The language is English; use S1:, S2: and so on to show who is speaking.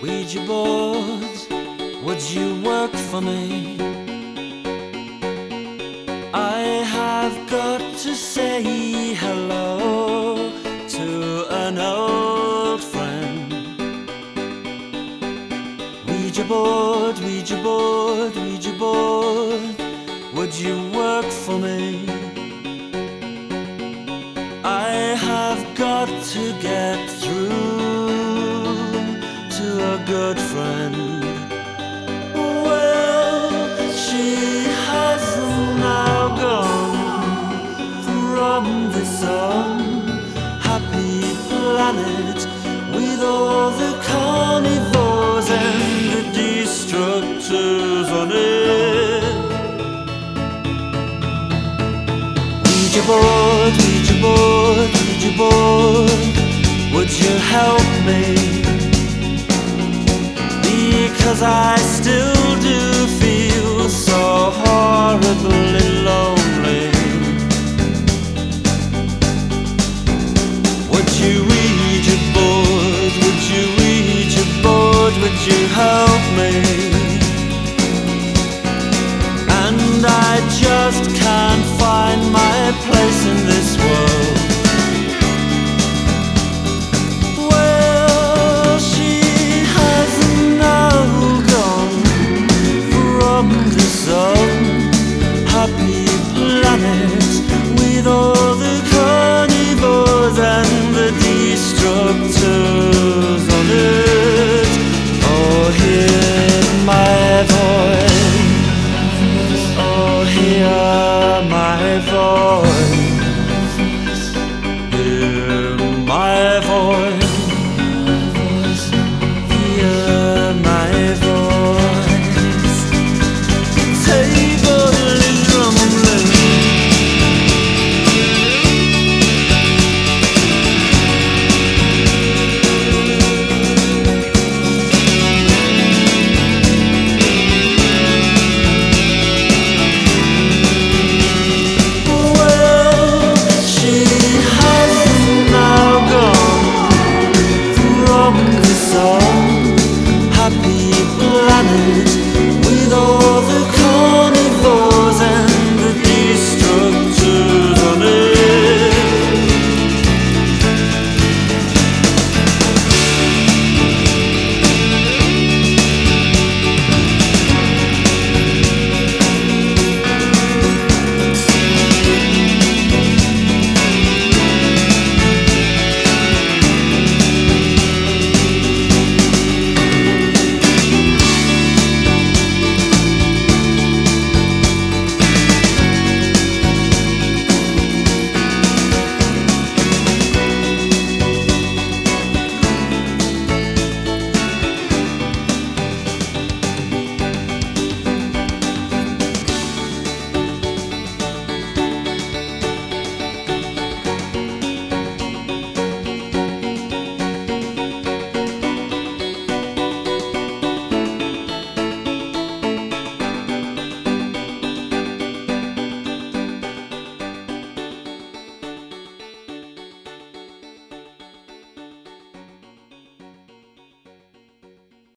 S1: Ouija board, would you work for me? I have got to say hello to an old friend. Ouija board, Ouija board, Ouija board, would you work for me? I have got to get through a good friend. Well, she has now gone from this unhappy planet with all the carnivores and the destructors on it. Me?